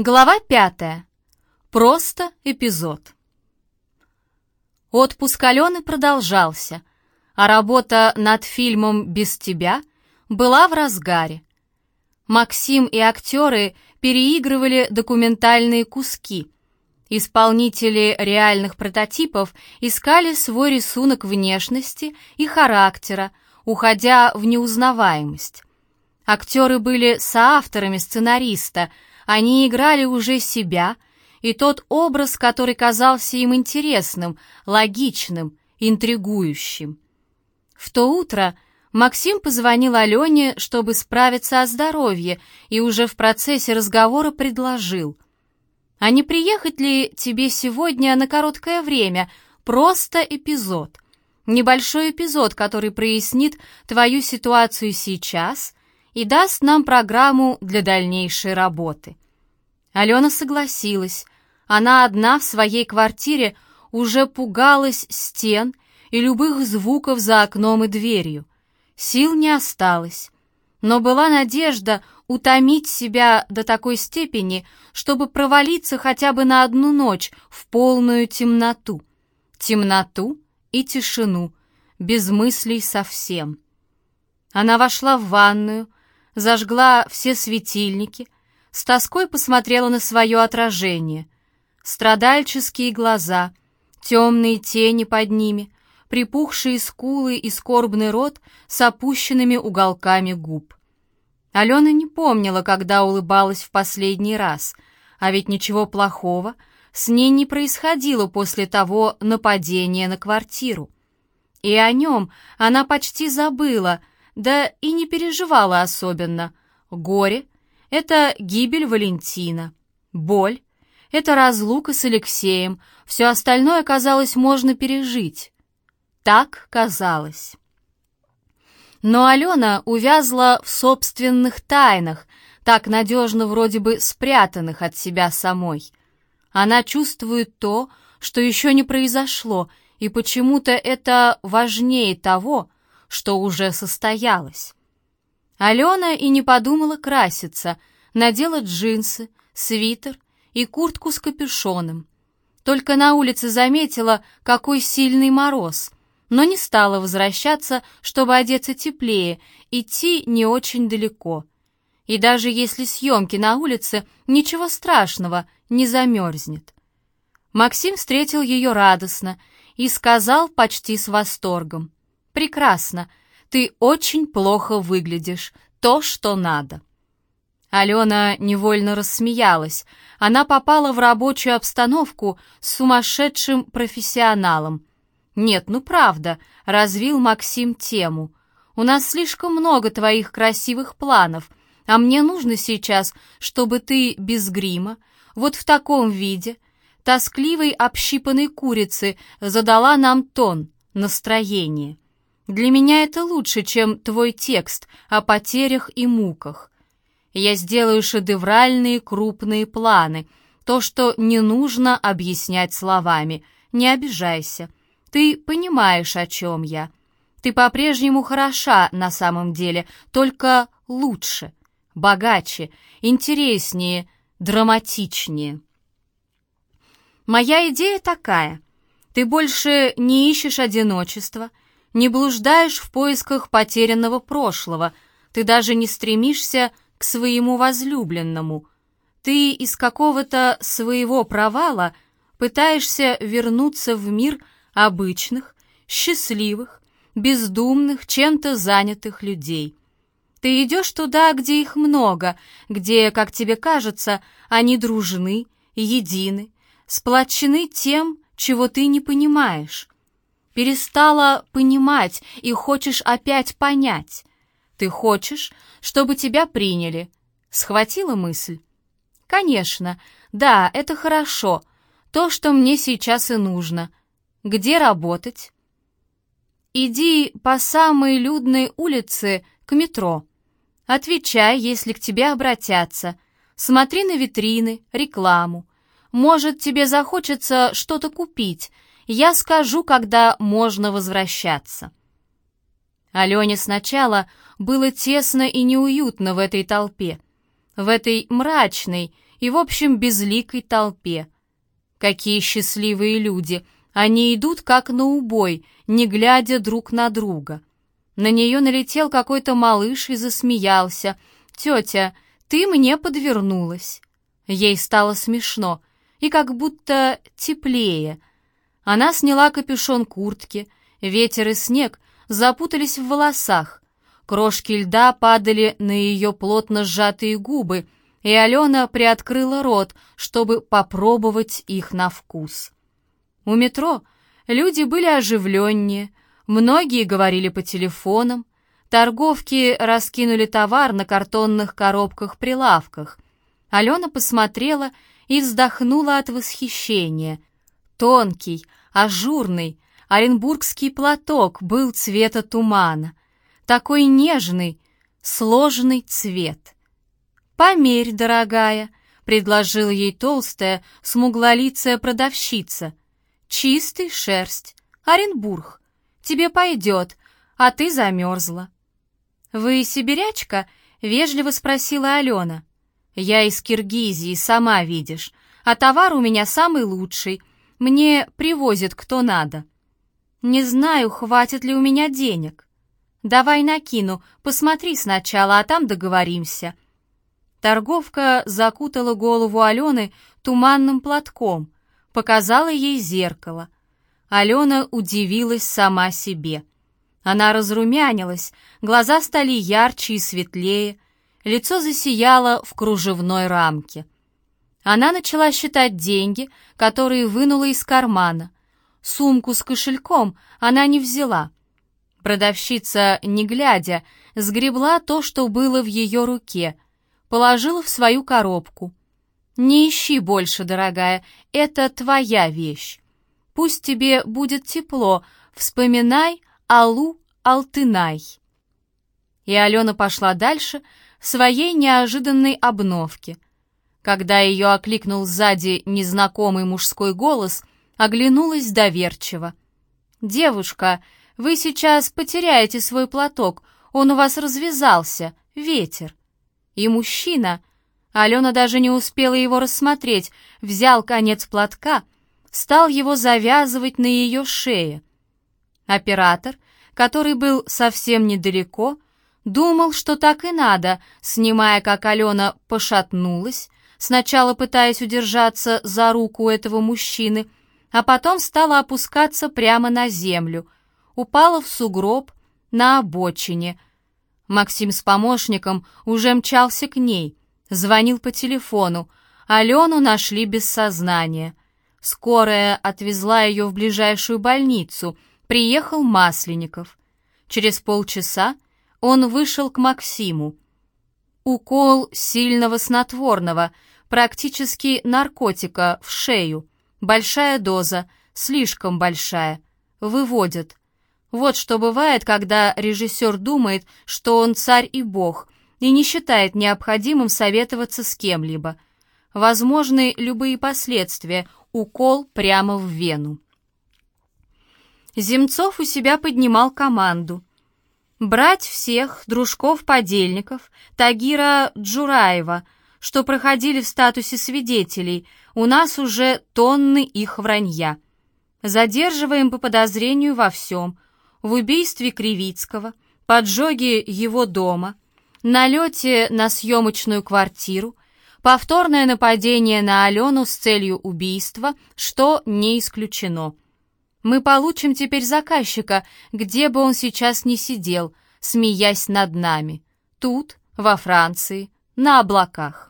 Глава пятая. Просто эпизод. Отпуск Алены продолжался, а работа над фильмом «Без тебя» была в разгаре. Максим и актеры переигрывали документальные куски. Исполнители реальных прототипов искали свой рисунок внешности и характера, уходя в неузнаваемость. Актеры были соавторами сценариста — они играли уже себя, и тот образ, который казался им интересным, логичным, интригующим. В то утро Максим позвонил Алене, чтобы справиться о здоровье, и уже в процессе разговора предложил. «А не приехать ли тебе сегодня на короткое время? Просто эпизод. Небольшой эпизод, который прояснит твою ситуацию сейчас и даст нам программу для дальнейшей работы. Алена согласилась. Она одна в своей квартире уже пугалась стен и любых звуков за окном и дверью. Сил не осталось. Но была надежда утомить себя до такой степени, чтобы провалиться хотя бы на одну ночь в полную темноту. Темноту и тишину, без мыслей совсем. Она вошла в ванную, зажгла все светильники, с тоской посмотрела на свое отражение. Страдальческие глаза, темные тени под ними, припухшие скулы и скорбный рот с опущенными уголками губ. Алена не помнила, когда улыбалась в последний раз, а ведь ничего плохого с ней не происходило после того нападения на квартиру. И о нем она почти забыла, да и не переживала особенно. Горе — это гибель Валентина. Боль — это разлука с Алексеем. Все остальное, казалось, можно пережить. Так казалось. Но Алена увязла в собственных тайнах, так надежно вроде бы спрятанных от себя самой. Она чувствует то, что еще не произошло, и почему-то это важнее того, что уже состоялось. Алена и не подумала краситься, надела джинсы, свитер и куртку с капюшоном. Только на улице заметила, какой сильный мороз, но не стала возвращаться, чтобы одеться теплее, идти не очень далеко. И даже если съемки на улице, ничего страшного, не замерзнет. Максим встретил ее радостно и сказал почти с восторгом. «Прекрасно. Ты очень плохо выглядишь. То, что надо». Алена невольно рассмеялась. Она попала в рабочую обстановку с сумасшедшим профессионалом. «Нет, ну правда», — развил Максим тему. «У нас слишком много твоих красивых планов, а мне нужно сейчас, чтобы ты без грима, вот в таком виде, тоскливой общипанной курицы, задала нам тон, настроение». Для меня это лучше, чем твой текст о потерях и муках. Я сделаю шедевральные крупные планы, то, что не нужно объяснять словами. Не обижайся. Ты понимаешь, о чем я. Ты по-прежнему хороша на самом деле, только лучше, богаче, интереснее, драматичнее. Моя идея такая. Ты больше не ищешь одиночества, не блуждаешь в поисках потерянного прошлого, ты даже не стремишься к своему возлюбленному. Ты из какого-то своего провала пытаешься вернуться в мир обычных, счастливых, бездумных, чем-то занятых людей. Ты идешь туда, где их много, где, как тебе кажется, они дружны, едины, сплочены тем, чего ты не понимаешь перестала понимать и хочешь опять понять. Ты хочешь, чтобы тебя приняли. Схватила мысль? Конечно, да, это хорошо. То, что мне сейчас и нужно. Где работать? Иди по самой людной улице к метро. Отвечай, если к тебе обратятся. Смотри на витрины, рекламу. Может, тебе захочется что-то купить — я скажу, когда можно возвращаться». Алене сначала было тесно и неуютно в этой толпе. в этой мрачной и, в общем, безликой толпе. Какие счастливые люди! Они идут как на убой, не глядя друг на друга. На нее налетел какой-то малыш и засмеялся. «Тетя, ты мне подвернулась». Ей стало смешно и как будто теплее. Она сняла капюшон куртки, ветер и снег запутались в волосах. Крошки льда падали на ее плотно сжатые губы, и Алена приоткрыла рот, чтобы попробовать их на вкус. У метро люди были оживленнее, многие говорили по телефонам, торговки раскинули товар на картонных коробках-прилавках. Алена посмотрела и вздохнула от восхищения. Тонкий, ажурный, оренбургский платок был цвета тумана. Такой нежный, сложный цвет. «Померь, дорогая», — предложила ей толстая, смуглолицая продавщица. «Чистый шерсть, Оренбург. Тебе пойдет, а ты замерзла». «Вы сибирячка?» — вежливо спросила Алена. «Я из Киргизии, сама видишь, а товар у меня самый лучший. Мне привозят кто надо». «Не знаю, хватит ли у меня денег». «Давай накину, посмотри сначала, а там договоримся». Торговка закутала голову Алены туманным платком, показала ей зеркало. Алена удивилась сама себе. Она разрумянилась, глаза стали ярче и светлее, лицо засияло в кружевной рамке. Она начала считать деньги, которые вынула из кармана. Сумку с кошельком она не взяла. Продавщица, не глядя, сгребла то, что было в ее руке — положила в свою коробку. «Не ищи больше, дорогая, это твоя вещь. Пусть тебе будет тепло, вспоминай Алу Алтынай». И Алена пошла дальше в своей неожиданной обновке. Когда ее окликнул сзади незнакомый мужской голос, оглянулась доверчиво. «Девушка, вы сейчас потеряете свой платок, он у вас развязался, ветер» и мужчина. Алена даже не успела его рассмотреть, взял конец платка, стал его завязывать на ее шее. Оператор, который был совсем недалеко, думал, что так и надо, снимая, как Алена пошатнулась, сначала пытаясь удержаться за руку этого мужчины, а потом стала опускаться прямо на землю, упала в сугроб на обочине — Максим с помощником уже мчался к ней, звонил по телефону. Алену нашли без сознания. Скорая отвезла ее в ближайшую больницу. Приехал Масленников. Через полчаса он вышел к Максиму. Укол сильного снотворного, практически наркотика, в шею. Большая доза, слишком большая. Выводят. Вот что бывает, когда режиссер думает, что он царь и бог, и не считает необходимым советоваться с кем-либо. Возможны любые последствия, укол прямо в вену. Земцов у себя поднимал команду. Брать всех дружков-подельников, Тагира Джураева, что проходили в статусе свидетелей, у нас уже тонны их вранья. Задерживаем по подозрению во всем – в убийстве Кривицкого, поджоге его дома, налете на съемочную квартиру, повторное нападение на Алену с целью убийства, что не исключено. Мы получим теперь заказчика, где бы он сейчас ни сидел, смеясь над нами. Тут, во Франции, на облаках.